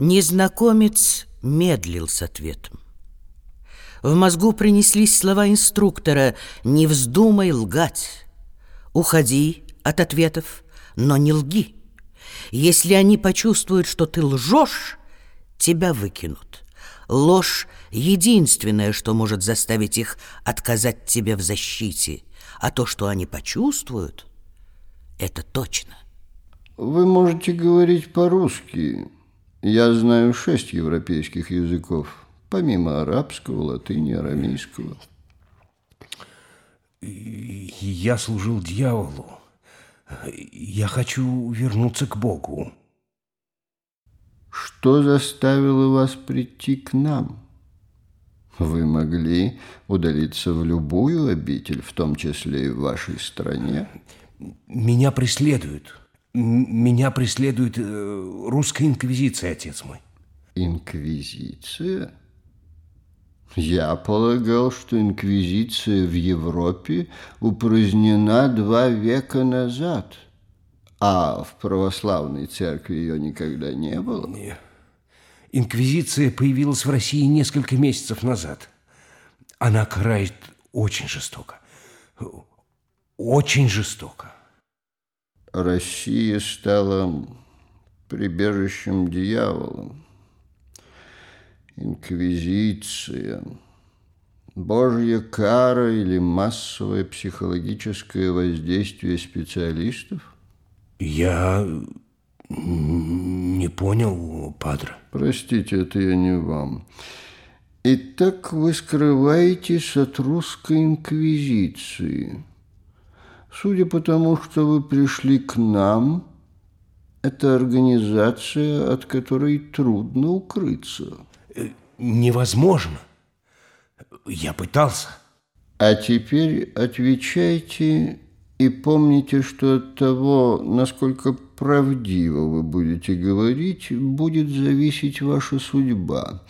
Незнакомец медлил с ответом. В мозгу принеслись слова инструктора «Не вздумай лгать». «Уходи от ответов, но не лги». Если они почувствуют, что ты лжешь, тебя выкинут. Ложь — единственное, что может заставить их отказать тебе в защите. А то, что они почувствуют, это точно. Вы можете говорить по-русски. Я знаю шесть европейских языков, помимо арабского, латыни, арамейского. Я служил дьяволу. Я хочу вернуться к Богу. Что заставило вас прийти к нам? Вы могли удалиться в любую обитель, в том числе и в вашей стране? Меня преследуют. Меня преследует э, русская инквизиция, отец мой. Инквизиция? Я полагал, что инквизиция в Европе упразднена два века назад, а в православной церкви ее никогда не было. Нет. Инквизиция появилась в России несколько месяцев назад. Она карает очень жестоко. Очень жестоко. Россия стала прибежищем дьявола. Инквизиция, Божья кара или массовое психологическое воздействие специалистов? Я не понял, падре. Простите, это я не вам. Итак, вы скрываетесь от русской инквизиции. Судя по тому, что вы пришли к нам, это организация, от которой трудно укрыться. Невозможно. Я пытался. А теперь отвечайте и помните, что от того, насколько правдиво вы будете говорить, будет зависеть ваша судьба.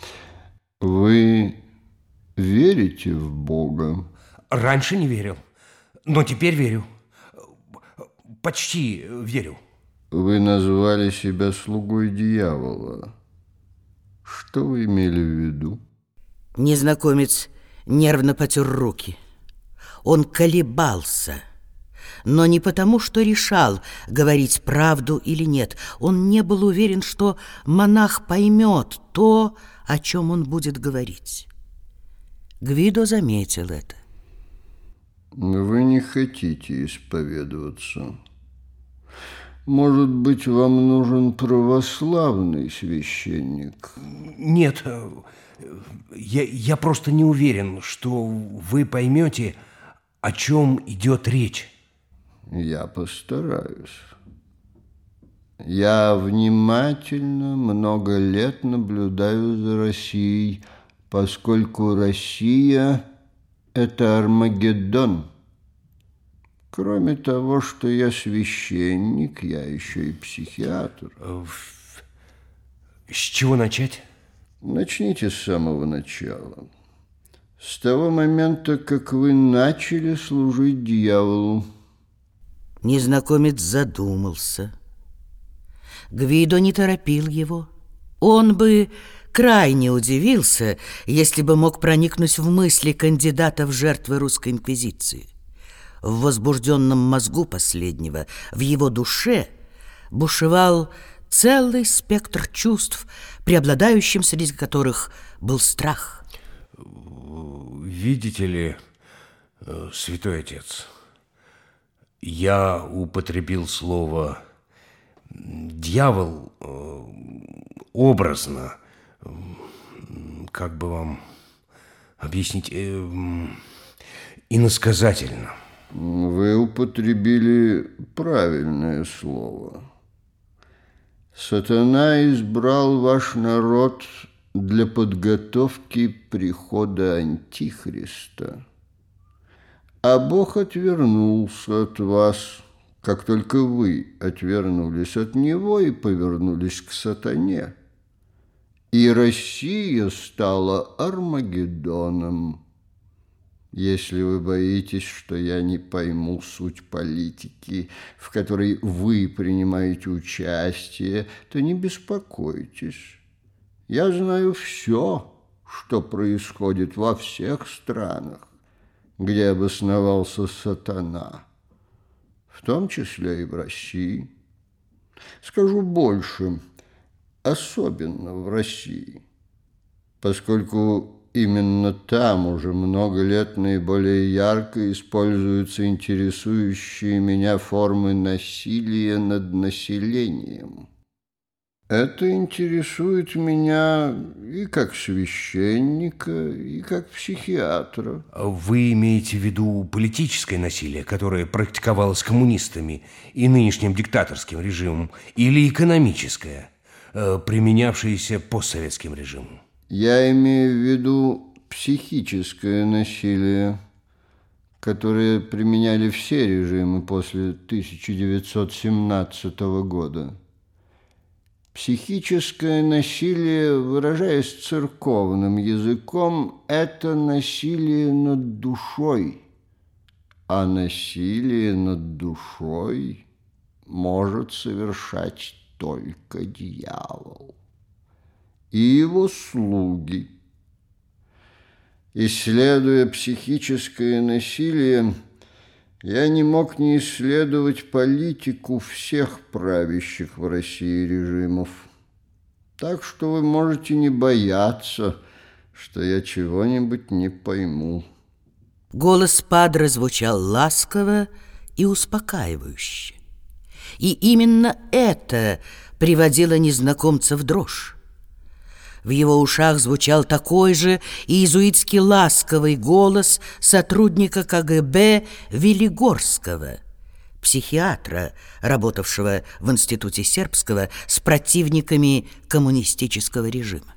Вы верите в Бога? Раньше не верил, но теперь верю. Почти верю. Вы назвали себя слугой дьявола. Что вы имели в виду? Незнакомец нервно потер руки. Он колебался, но не потому, что решал, говорить правду или нет. Он не был уверен, что монах поймет то, о чем он будет говорить. Гвидо заметил это. Вы не хотите исповедоваться. Может быть, вам нужен православный священник? Нет, я, я просто не уверен, что вы поймете, о чем идет речь. Я постараюсь. Я внимательно много лет наблюдаю за Россией, поскольку Россия – это Армагеддон – Кроме того, что я священник, я еще и психиатр. Э, с чего начать? Начните с самого начала. С того момента, как вы начали служить дьяволу. Незнакомец задумался. Гвидо не торопил его. Он бы крайне удивился, если бы мог проникнуть в мысли кандидата в жертвы русской инквизиции. В возбужденном мозгу последнего, в его душе, бушевал целый спектр чувств, преобладающим среди которых был страх. Видите ли, э, святой отец, я употребил слово «дьявол» э, образно, как бы вам объяснить, э, иносказательно – вы употребили правильное слово. Сатана избрал ваш народ для подготовки прихода Антихриста. А Бог отвернулся от вас, как только вы отвернулись от Него и повернулись к сатане. И Россия стала Армагеддоном. Если вы боитесь, что я не пойму суть политики, в которой вы принимаете участие, то не беспокойтесь. Я знаю все, что происходит во всех странах, где обосновался сатана, в том числе и в России. Скажу больше, особенно в России, поскольку именно там уже много лет наиболее ярко используются интересующие меня формы насилия над населением. Это интересует меня и как священника, и как психиатра. Вы имеете в виду политическое насилие, которое практиковалось коммунистами и нынешним диктаторским режимом, или экономическое, э, применявшееся постсоветским режимом? Я имею в виду психическое насилие, которое применяли все режимы после 1917 года. Психическое насилие, выражаясь церковным языком, это насилие над душой, а насилие над душой может совершать только дьявол и его слуги. Исследуя психическое насилие, я не мог не исследовать политику всех правящих в России режимов. Так что вы можете не бояться, что я чего-нибудь не пойму. Голос Падре звучал ласково и успокаивающе. И именно это приводило незнакомца в дрожь. В его ушах звучал такой же иезуитский ласковый голос сотрудника КГБ Велигорского, психиатра, работавшего в Институте сербского с противниками коммунистического режима.